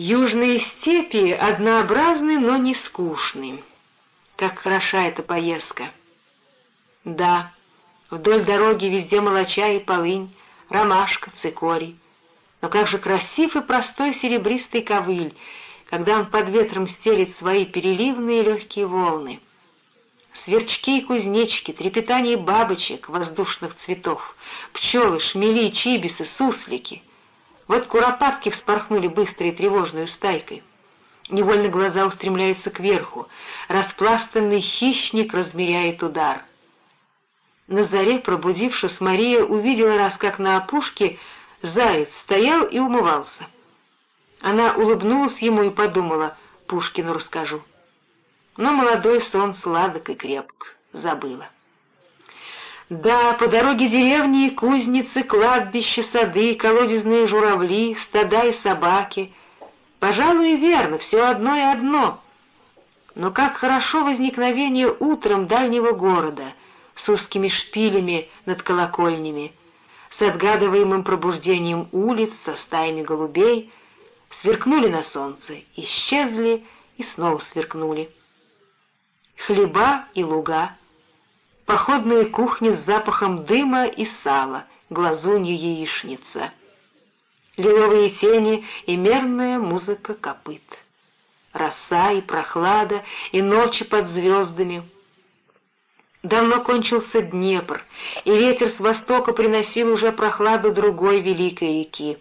Южные степи однообразны, но не скучны. Как хороша эта поездка. Да, вдоль дороги везде молоча и полынь, ромашка, цикорий. Но как же красив и простой серебристый ковыль, когда он под ветром стелит свои переливные легкие волны. Сверчки и кузнечки, трепетание бабочек воздушных цветов, пчелы, шмели, чибисы, суслики. Вот куропатки вспорхнули быстрой тревожной стайкой. Невольно глаза устремляются кверху. Распластанный хищник размеряет удар. На заре, пробудившись, Мария увидела раз, как на опушке заяц стоял и умывался. Она улыбнулась ему и подумала, Пушкину расскажу. Но молодой сон сладок и крепк, забыла. Да, по дороге деревни, кузницы, кладбища, сады, колодезные журавли, стада и собаки. Пожалуй, верно, все одно и одно. Но как хорошо возникновение утром дальнего города с узкими шпилями над колокольнями, с отгадываемым пробуждением улиц, со стаями голубей, сверкнули на солнце, исчезли и снова сверкнули. Хлеба и луга — походная кухня с запахом дыма и сала, глазунья яичница. Лиловые тени и мерная музыка копыт. Роса и прохлада, и ночи под звездами. Давно кончился Днепр, и ветер с востока приносил уже прохладу другой великой реки.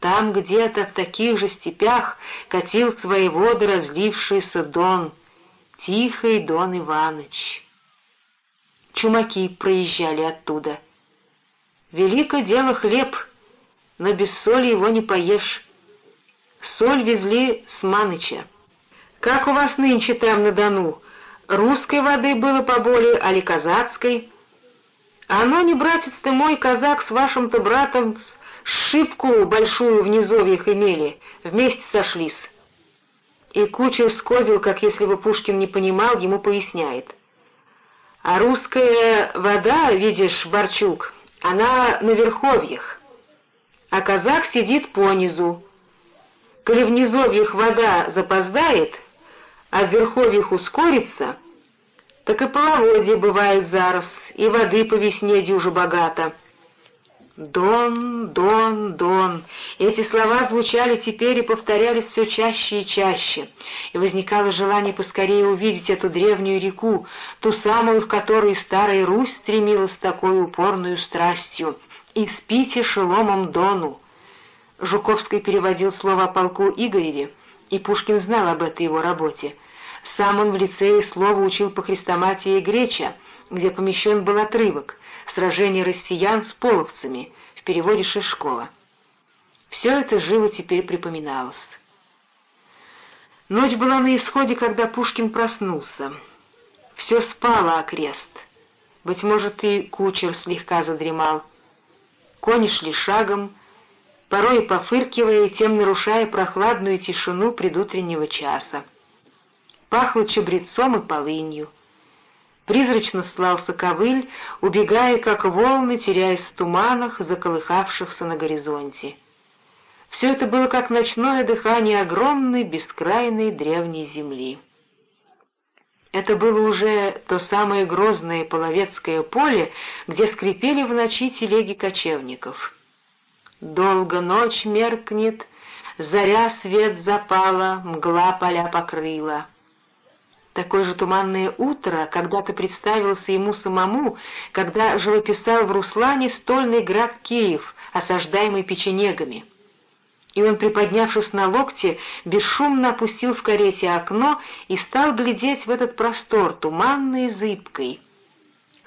Там где-то в таких же степях катил свои воды разлившийся Дон, Тихий Дон Иваныч чумаки проезжали оттуда. Велико дело хлеб, но без соли его не поешь. Соль везли с Маныча. Как у вас нынче там на Дону? Русской воды было поболее, али казацкой? Оно не, братец ты мой, казак с вашим-то братом шибку большую в низовьях имели, вместе сошлись. И кучер скозил, как если бы Пушкин не понимал, ему поясняет. А русская вода, видишь, Борчук, она на верховьях, а казак сидит понизу. Коли в низовьях вода запоздает, а в верховьях ускорится, так и половодье бывает зараз, и воды по весне дюже богато. «Дон, Дон, Дон». Эти слова звучали теперь и повторялись все чаще и чаще, и возникало желание поскорее увидеть эту древнюю реку, ту самую, в которой старая Русь стремилась с такой упорную страстью, и спите шеломом Дону. Жуковский переводил слово о полку Игореве, и Пушкин знал об этой его работе. Сам он в лицее слова учил по хрестоматии Греча, где помещен был отрывок «Сражение россиян с половцами» в переводе Шишкова. Все это живо теперь припоминалось. Ночь была на исходе, когда Пушкин проснулся. Все спало окрест. Быть может, и кучер слегка задремал. Кони шли шагом, порой пофыркивая и тем нарушая прохладную тишину предутреннего часа. Пахло чабрецом и полынью. Призрачно слался ковыль, убегая, как волны, теряясь в туманах, заколыхавшихся на горизонте. Все это было как ночное дыхание огромной, бескрайной древней земли. Это было уже то самое грозное половецкое поле, где скрипели в ночи телеги кочевников. Долго ночь меркнет, заря свет запала, мгла поля покрыла. Такое же туманное утро когда-то представился ему самому, когда живописал в Руслане стольный град Киев, осаждаемый печенегами. И он, приподнявшись на локте, бесшумно опустил в карете окно и стал глядеть в этот простор, туманный и зыбкой.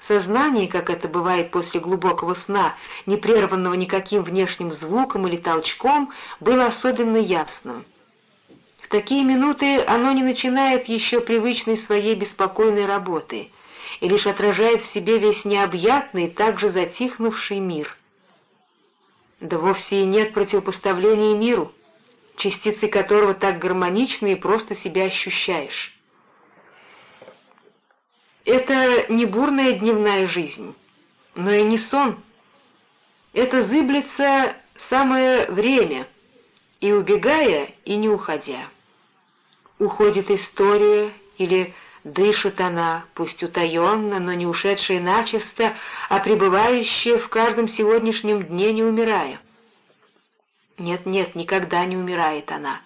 Сознание, как это бывает после глубокого сна, не прерванного никаким внешним звуком или толчком, было особенно ясным такие минуты оно не начинает еще привычной своей беспокойной работы и лишь отражает в себе весь необъятный, также затихнувший мир. Да вовсе и нет противопоставления миру, частицей которого так гармонично и просто себя ощущаешь. Это не бурная дневная жизнь, но и не сон. Это зыблется самое время — и убегая, и не уходя. Уходит история или дышит она, пусть утаенно, но не ушедшая начисто, а пребывающая в каждом сегодняшнем дне, не умирая. Нет-нет, никогда не умирает она.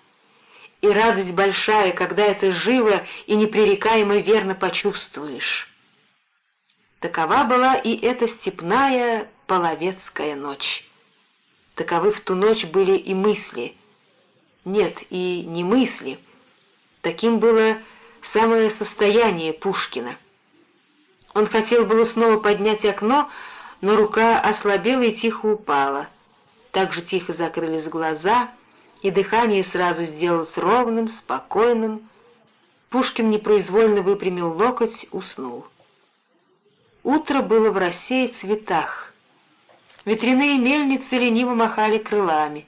И радость большая, когда это живо и непререкаемо верно почувствуешь. Такова была и эта степная половецкая ночь. Таковы в ту ночь были и мысли. Нет, и не мысли. Таким было самое состояние Пушкина. Он хотел было снова поднять окно, но рука ослабела и тихо упала. Так же тихо закрылись глаза, и дыхание сразу сделалось ровным, спокойным. Пушкин непроизвольно выпрямил локоть, уснул. Утро было в росе и цветах. Ветряные мельницы лениво махали крылами.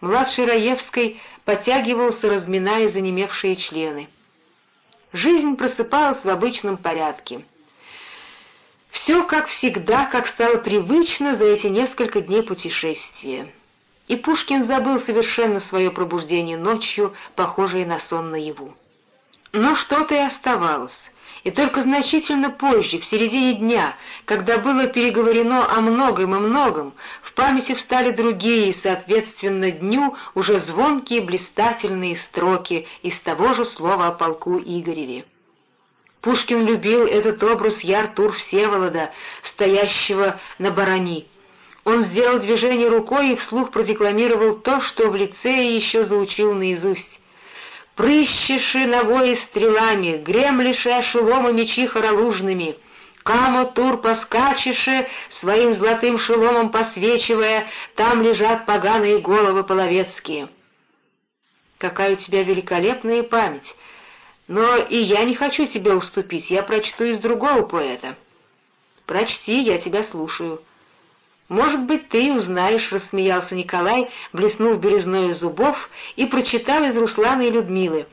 Младший Раевской подтягивался, разминая занемевшие члены. Жизнь просыпалась в обычном порядке. Все как всегда, как стало привычно за эти несколько дней путешествия. И Пушкин забыл совершенно свое пробуждение ночью, похожее на сон наяву. Но что-то и оставалось и только значительно позже, в середине дня, когда было переговорено о многом и многом, в памяти встали другие, соответственно дню, уже звонкие блистательные строки из того же слова о полку Игореве. Пушкин любил этот образ Яртур Всеволода, стоящего на барани. Он сделал движение рукой и вслух продекламировал то, что в лицее еще заучил наизусть прыщеши навои стрелами, гремлиши ошеломы мечи хоролужными, Камо тур поскачеше, своим золотым шеломом посвечивая, там лежат поганые головы половецкие. Какая у тебя великолепная память! Но и я не хочу тебе уступить, я прочту из другого поэта. Прочти, я тебя слушаю. «Может быть, ты узнаешь», — рассмеялся Николай, блеснув березной зубов и прочитал из Руслана и Людмилы.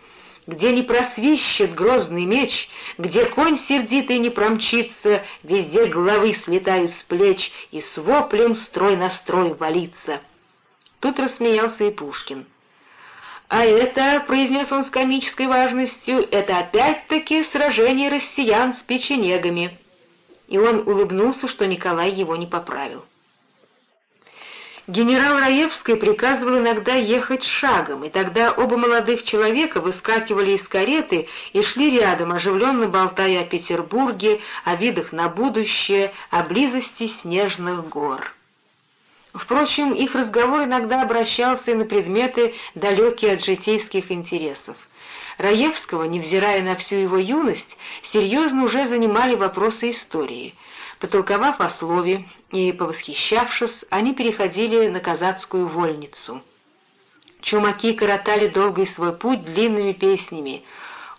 «Где не просвищет грозный меч, где конь сердитый не промчится, везде головы слетают с плеч, и с воплем строй на строй валится». Тут рассмеялся и Пушкин. «А это, — произнес он с комической важностью, — это опять-таки сражение россиян с печенегами». И он улыбнулся, что Николай его не поправил. Генерал Раевский приказывал иногда ехать шагом, и тогда оба молодых человека выскакивали из кареты и шли рядом, оживленно болтая о Петербурге, о видах на будущее, о близости снежных гор. Впрочем, их разговор иногда обращался и на предметы, далекие от житейских интересов. Раевского, невзирая на всю его юность, серьезно уже занимали вопросы истории — Потолковав о слове и повосхищавшись, они переходили на казацкую вольницу. Чумаки коротали долгий свой путь длинными песнями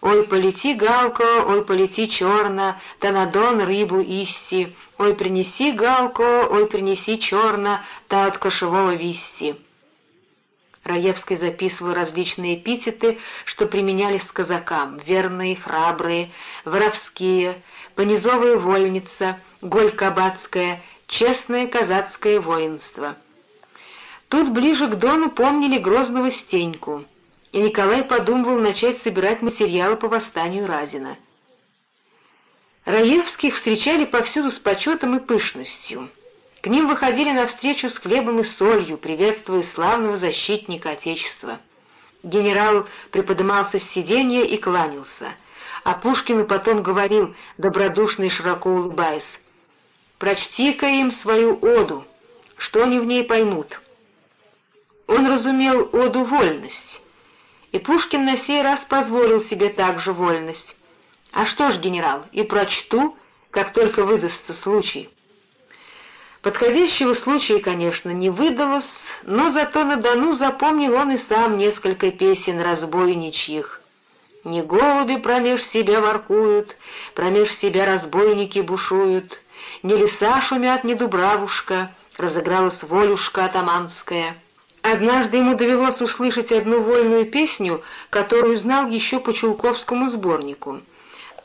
«Ой, полети, галко, ой, полети черно, та на рыбу исти, ой, принеси, галко, ой, принеси черно, та от кошевого висти». Раевский записывал различные эпитеты, что применялись к казакам — верные, храбрые, воровские, понизовая вольница, голь кабацкая, честное казацкое воинство. Тут ближе к Дону помнили грозного Стеньку, и Николай подумывал начать собирать материалы по восстанию Разина. Раевских встречали повсюду с почетом и пышностью. К ним выходили навстречу с хлебом и солью, приветствуя славного защитника Отечества. Генерал приподымался с сиденья и кланялся, а Пушкину потом говорил, добродушно и широко улыбаясь, «Прочти-ка им свою оду, что они в ней поймут». Он разумел оду вольность, и Пушкин на сей раз позволил себе также вольность. «А что ж, генерал, и прочту, как только выдастся случай». Подходящего случая, конечно, не выдалось, но зато на Дону запомнил он и сам несколько песен разбойничьих. «Не голуби промеж себя воркуют, промеж себя разбойники бушуют, не леса шумят, не дубравушка», — разыгралась волюшка атаманская. Однажды ему довелось услышать одну вольную песню, которую знал еще по Чулковскому сборнику.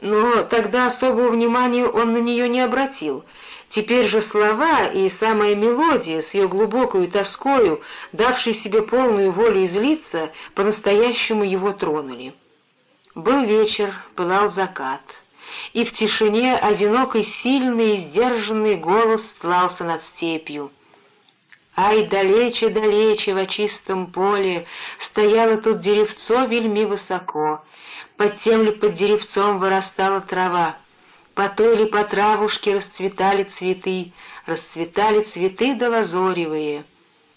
Но тогда особого внимания он на нее не обратил. Теперь же слова и самая мелодия с ее глубокою тоскою, давшей себе полную волю излиться, по-настоящему его тронули. Был вечер, пылал закат, и в тишине одинокий сильный и сдержанный голос стлался над степью. Ай, далече-далече во чистом поле Стояло тут деревцо вельми высоко, Под тем ли под деревцом вырастала трава, По той ли по травушке расцветали цветы, Расцветали цветы да лазоревые.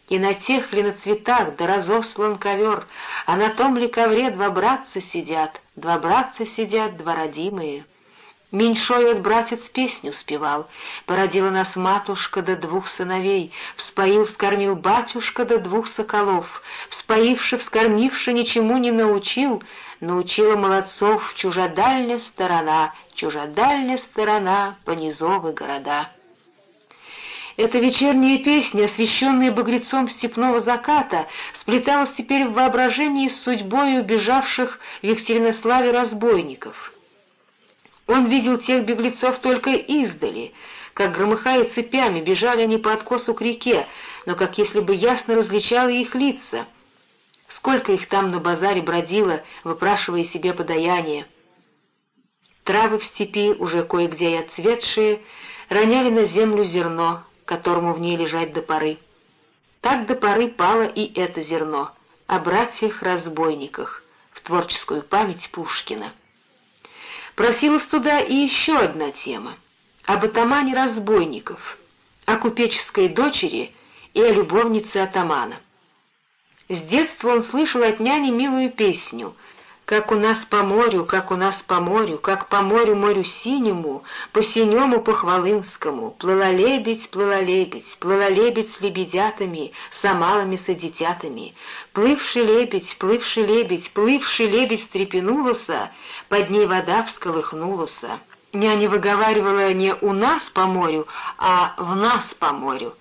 И на тех ли на цветах да разослан ковер, А на том ли ковре два братца сидят, Два братца сидят, два родимые. Меньшой от братец песню спевал, Породила нас матушка до двух сыновей, Вспоил, скормил батюшка до двух соколов, Вспоивши, вскормивши, ничему не научил, Научила молодцов чужодальня сторона, Чужодальня сторона, понизовы города. Эта вечерняя песня, освещенная багрецом степного заката, сплеталась теперь в воображении с судьбой убежавших в Екатеринославе разбойников — он видел тех беглецов только издали, как, громыхая цепями, бежали они по откосу к реке, но как если бы ясно различал их лица. Сколько их там на базаре бродило, выпрашивая себе подаяние. Травы в степи, уже кое-где и отцветшие, роняли на землю зерно, которому в ней лежать до поры. Так до поры пало и это зерно о братьях-разбойниках в творческую память Пушкина. Просилась туда и еще одна тема — об атамане разбойников, о купеческой дочери и о любовнице атамана. С детства он слышал от няни милую песню — как у нас по морю, как у нас по морю, как по морю морю синему, по синему по хвалынскому, плыла лебедь, плыла лебедь, плыла лебедь с лебедятами, с амалами с детятами. Плывший лебедь, плывший лебедь, плывший лебедь встрепенулся, под ней вода всколыхнулась. Няня выговаривала не «у нас по морю», а «в нас по морю».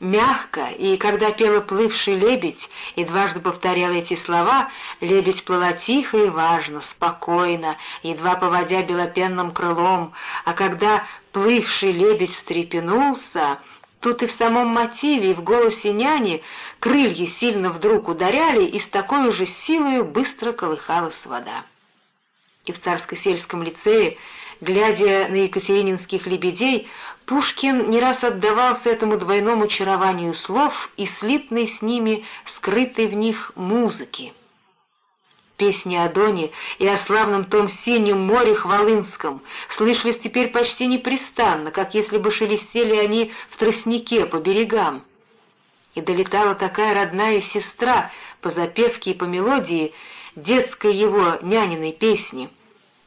Мягко, и когда пела плывший лебедь и дважды повторяла эти слова, лебедь плыла тихо и важно, спокойно, едва поводя белопенным крылом, а когда плывший лебедь встрепенулся, тут и в самом мотиве, и в голосе няни крылья сильно вдруг ударяли, и с такой же силой быстро колыхалась вода. И в царско-сельском лицее Глядя на екатерининских лебедей, Пушкин не раз отдавался этому двойному чарованию слов и слитной с ними, скрытой в них музыки. Песни о Доне и о славном том синем море Хвалынском слышались теперь почти непрестанно, как если бы шелестели они в тростнике по берегам. И долетала такая родная сестра по запевке и по мелодии детской его няниной песни —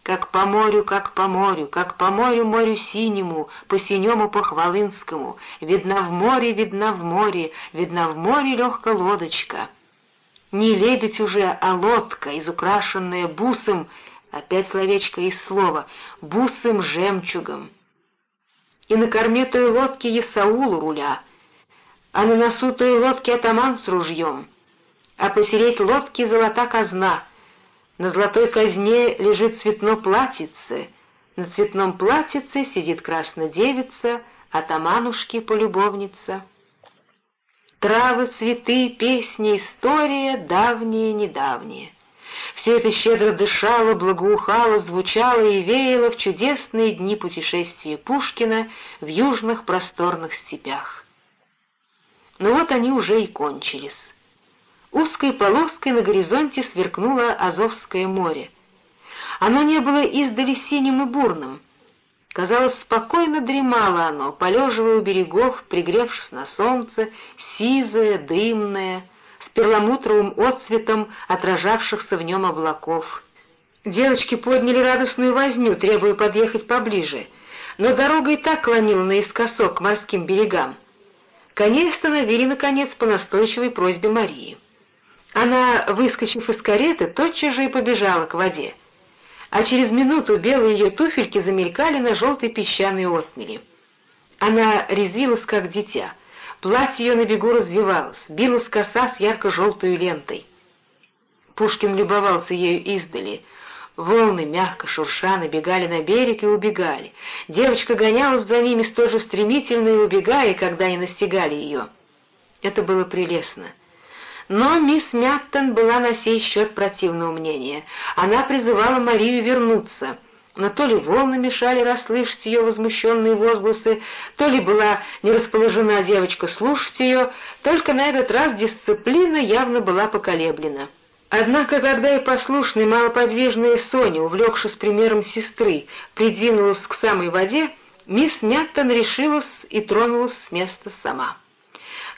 как по морю, как по морю, как по морю, морю синему, по синему, по хвалынскому, видна в море, видна в море, видна в море легкая лодочка. Не лебедь уже, а лодка, изукрашенная бусом, опять словечко из слова, бусым жемчугом. И на корме той лодки Есаул руля, а на носу той лодки атаман с ружьем, а посереть лодки золота казна — на золотой казне лежит цветно платьице, на цветном платьице сидит красная девица, атаманушки-полюбовница. Травы, цветы, песни, история давние-недавние. Все это щедро дышало, благоухало, звучало и веяло в чудесные дни путешествия Пушкина в южных просторных степях. Но вот они уже и кончились. Узкой полоской на горизонте сверкнуло Азовское море. Оно не было издали синим и бурным. Казалось, спокойно дремало оно, полеживая у берегов, пригревшись на солнце, сизое, дымное, с перламутровым отцветом отражавшихся в нем облаков. Девочки подняли радостную возню, требуя подъехать поближе, но дорога и так клонила наискосок к морским берегам. Коней остановили, наконец, по настойчивой просьбе Марии. Она, выскочив из кареты, тотчас же и побежала к воде. А через минуту белые ее туфельки замелькали на желтой песчаной отмели. Она резвилась, как дитя. Платье ее на бегу развивалось, билась коса с ярко-желтой лентой. Пушкин любовался ею издали. Волны, мягко шурша, набегали на берег и убегали. Девочка гонялась за ними столь же стремительно и убегая, когда они настигали ее. Это было прелестно. Но мисс Мяттон была на сей счет противного мнения. Она призывала Марию вернуться, но то ли волны мешали расслышать ее возмущенные возгласы, то ли была не расположена девочка слушать ее, только на этот раз дисциплина явно была поколеблена. Однако, когда и послушная малоподвижная Соня, увлекшись примером сестры, придвинулась к самой воде, мисс Мяттон решилась и тронулась с места сама.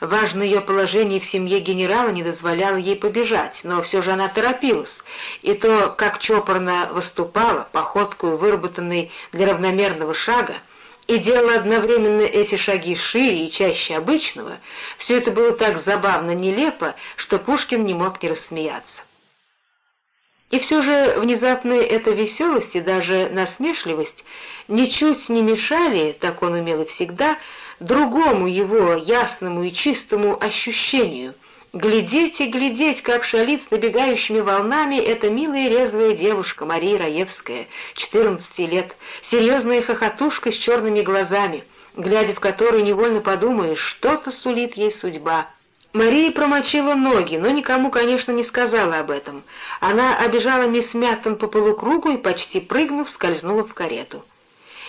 Важное ее положение в семье генерала не дозволяло ей побежать, но все же она торопилась, и то, как чопорно выступала, походкой выработанной для равномерного шага, и делала одновременно эти шаги шире и чаще обычного, все это было так забавно нелепо, что Пушкин не мог не рассмеяться. И все же внезапная эта веселость и даже насмешливость ничуть не мешали, так он умел и всегда, другому его ясному и чистому ощущению — Глядеть и глядеть, как шалит с набегающими волнами эта милая резвая девушка Мария Раевская, 14 лет, серьезная хохотушка с черными глазами, глядя в которые невольно подумаешь, что-то сулит ей судьба. Мария промочила ноги, но никому, конечно, не сказала об этом. Она обижала мисс Мяттон по полукругу и, почти прыгнув, скользнула в карету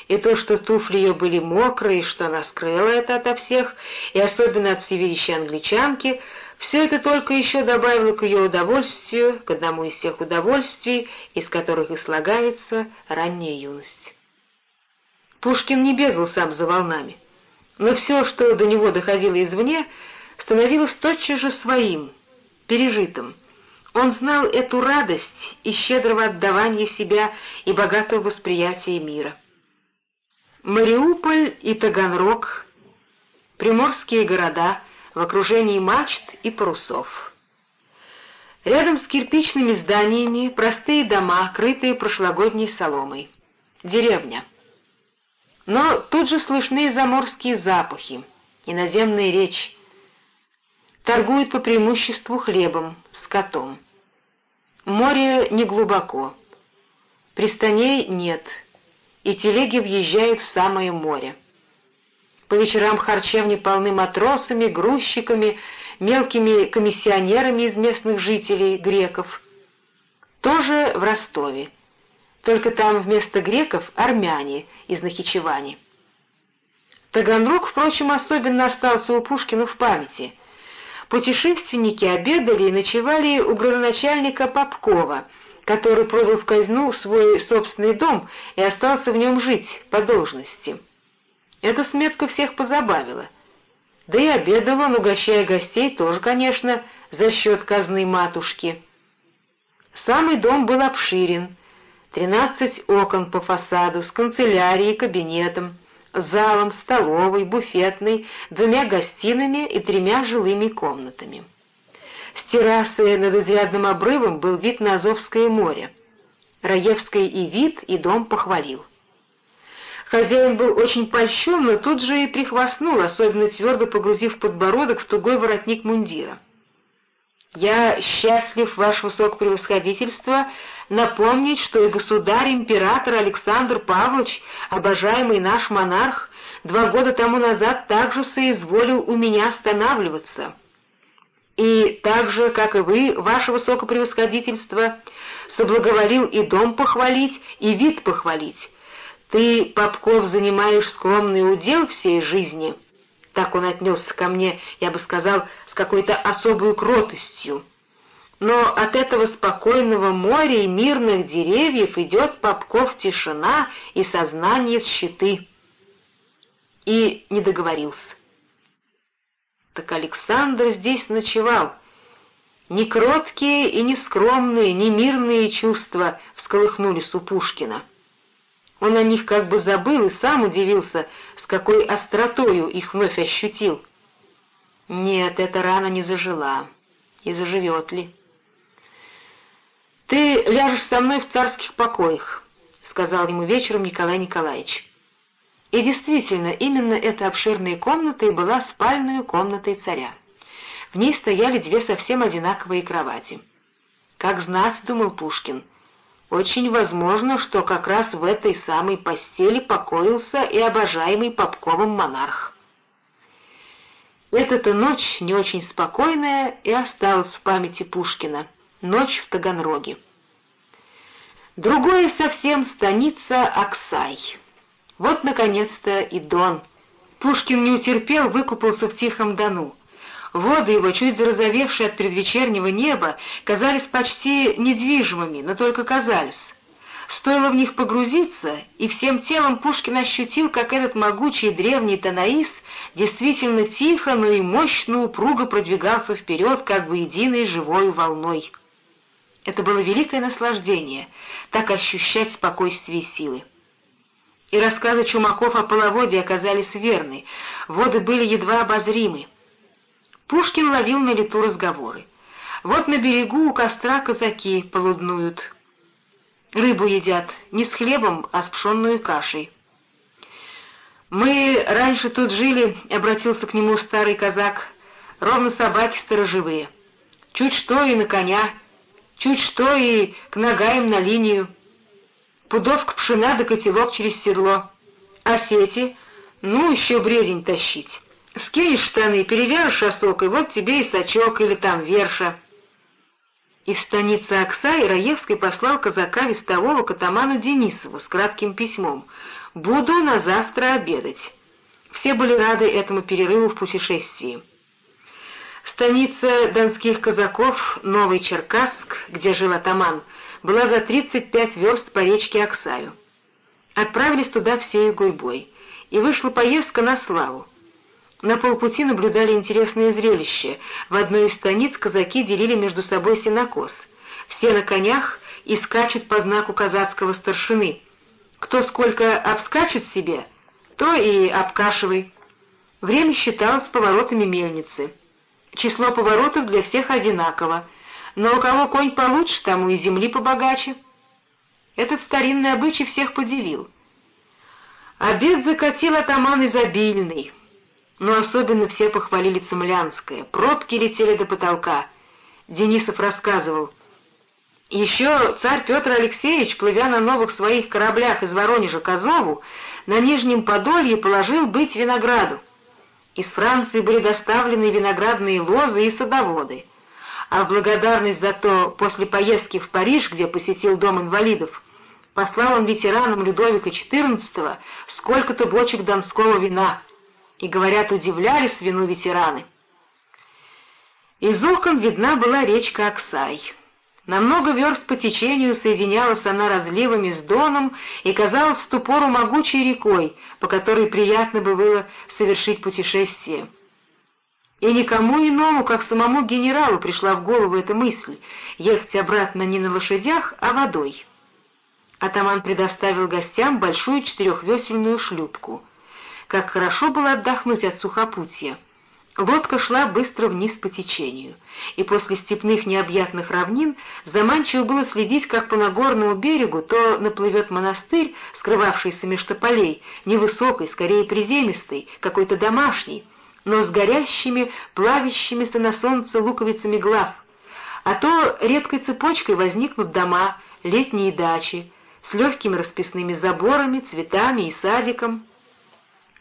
и то, что туфли ее были мокрые, что она скрыла это ото всех, и особенно от всевидящей англичанки, все это только еще добавило к ее удовольствию, к одному из тех удовольствий, из которых и слагается ранняя юность. Пушкин не бегал сам за волнами, но все, что до него доходило извне, становилось тотчас же своим, пережитым. Он знал эту радость и щедрого отдавания себя и богатого восприятия мира. Мариуполь и Таганрог, приморские города в окружении мачт и парусов. Рядом с кирпичными зданиями простые дома, крытые прошлогодней соломой. Деревня. Но тут же слышны заморские запахи, иноземная речь. Торгуют по преимуществу хлебом, скотом. Море неглубоко. Пристаней нет — и телеги въезжают в самое море. По вечерам харчевни полны матросами, грузчиками, мелкими комиссионерами из местных жителей, греков. Тоже в Ростове. Только там вместо греков армяне из Нахичевани. Таганрог, впрочем, особенно остался у Пушкина в памяти. Путешественники обедали и ночевали у градоначальника Попкова — который продал в казну свой собственный дом и остался в нем жить по должности. Эта сметка всех позабавила. Да и обедал он, угощая гостей, тоже, конечно, за счет казны матушки. Самый дом был обширен, тринадцать окон по фасаду с канцелярией, кабинетом, залом, столовой, буфетной, двумя гостиными и тремя жилыми комнатами. С террасы над изрядным обрывом был вид на Азовское море. Раевский и вид, и дом похвалил. Хозяин был очень польщен, но тут же и прихвастнул, особенно твердо погрузив подбородок в тугой воротник мундира. «Я счастлив, ваше высокопревосходительство, напомнить, что и государь-император Александр Павлович, обожаемый наш монарх, два года тому назад также соизволил у меня останавливаться» и так же, как и вы, ваше высокопревосходительство, соблаговолил и дом похвалить, и вид похвалить. Ты, Попков, занимаешь скромный удел всей жизни. Так он отнесся ко мне, я бы сказал, с какой-то особой кротостью. Но от этого спокойного моря и мирных деревьев идет Попков тишина и сознание щиты. И не договорился. Так Александр здесь ночевал. Ни кроткие и не скромные, ни мирные чувства всколыхнулись у Пушкина. Он о них как бы забыл и сам удивился, с какой остротою их вновь ощутил. Нет, эта рана не зажила. И заживет ли? «Ты ляжешь со мной в царских покоях», — сказал ему вечером Николай Николаевич. И действительно, именно эта обширная комната и была спальной комнатой царя. В ней стояли две совсем одинаковые кровати. Как знать, думал Пушкин, очень возможно, что как раз в этой самой постели покоился и обожаемый Попковым монарх. Эта-то ночь, не очень спокойная, и осталась в памяти Пушкина. Ночь в Таганроге. Другое совсем станица Аксай. Вот, наконец-то, и Дон. Пушкин не утерпел, выкупался в Тихом Дону. Воды его, чуть зарозовевшие от предвечернего неба, казались почти недвижимыми, но только казались. Стоило в них погрузиться, и всем телом Пушкин ощутил, как этот могучий древний Танаис действительно тихо, но и мощно упруго продвигался вперед, как бы единой живой волной. Это было великое наслаждение, так ощущать спокойствие силы. И рассказы Чумаков о половоде оказались верны, воды были едва обозримы. Пушкин ловил на лету разговоры. Вот на берегу у костра казаки полуднуют. Рыбу едят не с хлебом, а с пшенной кашей. «Мы раньше тут жили», — обратился к нему старый казак, — «ровно собаки сторожевые. Чуть что и на коня, чуть что и к ногаям на линию. Пудовка пшена да котелок через седло. А сети? Ну, еще бредень тащить». Скинешь штаны, перевяжешь осок, и вот тебе и сачок или там верша. Из станицы Окса Раевский послал казака вестового к атаману Денисову с кратким письмом «Буду на завтра обедать». Все были рады этому перерыву в путешествии. Станица донских казаков, Новый Черкасск, где жил атаман, была за 35 верст по речке Оксаю. Отправились туда всей гурьбой, и вышла поездка на славу. На полпути наблюдали интересное зрелище. В одной из станиц казаки делили между собой сенокос. Все на конях и скачут по знаку казацкого старшины. Кто сколько обскачет себе, то и обкашивай. Время считалось поворотами мельницы. Число поворотов для всех одинаково, но у кого конь получше, тому и земли побогаче. Этот старинный обычай всех поделил. Обед закатил атаман изобильный — но особенно все похвалили Цемлянское. Пробки летели до потолка. Денисов рассказывал. Еще царь Петр Алексеевич, плывя на новых своих кораблях из Воронежа к Азову, на Нижнем Подолье положил быть винограду. Из Франции были доставлены виноградные лозы и садоводы. А в благодарность за то, после поездки в Париж, где посетил Дом инвалидов, послал он ветеранам Людовика XIV сколько-то бочек донского вина — и, говорят, удивлялись вину ветераны. Из окон видна была речка Оксай. На много верст по течению соединялась она разливами с Доном и казалась в ту пору могучей рекой, по которой приятно бы было совершить путешествие. И никому иному, как самому генералу, пришла в голову эта мысль — ехать обратно не на лошадях, а водой. Атаман предоставил гостям большую четырехвесельную шлюпку — как хорошо было отдохнуть от сухопутья. Лодка шла быстро вниз по течению, и после степных необъятных равнин заманчиво было следить, как по Нагорному берегу то наплывет монастырь, скрывавшийся меж тополей, невысокий, скорее приземистый, какой-то домашний, но с горящими, плавящимися на солнце луковицами глав, а то редкой цепочкой возникнут дома, летние дачи, с легкими расписными заборами, цветами и садиком —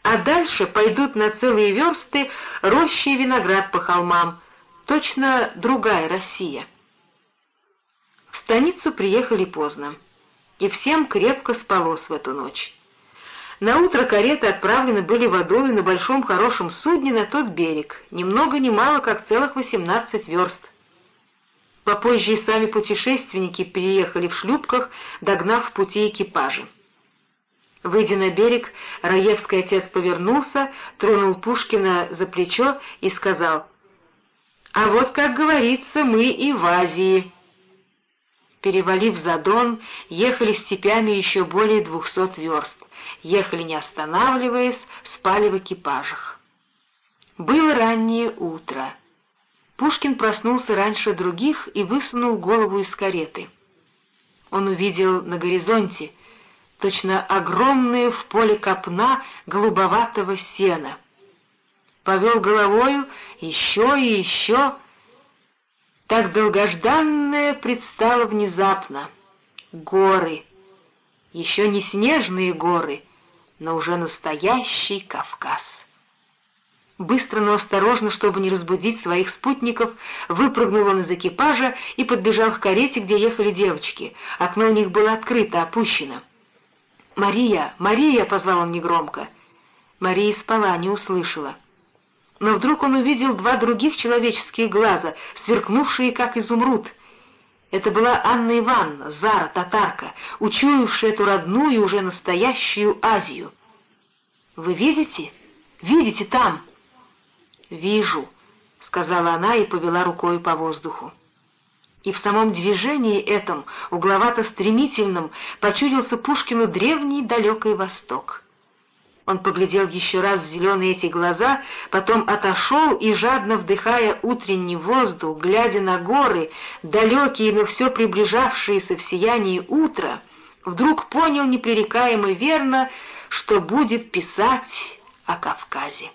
а дальше пойдут на целые версты рощи и виноград по холмам, точно другая Россия. В станицу приехали поздно, и всем крепко спалось в эту ночь. На утро кареты отправлены были водой на большом хорошем судне на тот берег, ни много ни мало, как целых восемнадцать верст. Попозже и сами путешественники переехали в шлюпках, догнав в пути экипажи. Выйдя на берег, Раевский отец повернулся, тронул Пушкина за плечо и сказал, «А вот, как говорится, мы и в Азии». Перевалив за Дон, ехали степями еще более двухсот верст, ехали не останавливаясь, спали в экипажах. Было раннее утро. Пушкин проснулся раньше других и высунул голову из кареты. Он увидел на горизонте — точно огромные в поле копна голубоватого сена. Повел головою еще и еще. Так долгожданное предстало внезапно. Горы. Еще не снежные горы, но уже настоящий Кавказ. Быстро, но осторожно, чтобы не разбудить своих спутников, выпрыгнул он из экипажа и подбежал к карете, где ехали девочки. Окно у них было открыто, опущено. «Мария! Мария!» — позвал он негромко. Мария спала, не услышала. Но вдруг он увидел два других человеческих глаза, сверкнувшие, как изумруд. Это была Анна Ивановна, Зара, татарка, учуявшая эту родную, уже настоящую Азию. «Вы видите? Видите там?» «Вижу», — сказала она и повела рукой по воздуху. И в самом движении этом, угловато-стремительном, почудился Пушкину древний далекий Восток. Он поглядел еще раз в зеленые эти глаза, потом отошел и, жадно вдыхая утренний воздух, глядя на горы, далекие, но все приближавшиеся в сиянии утра, вдруг понял непререкаемо верно, что будет писать о Кавказе.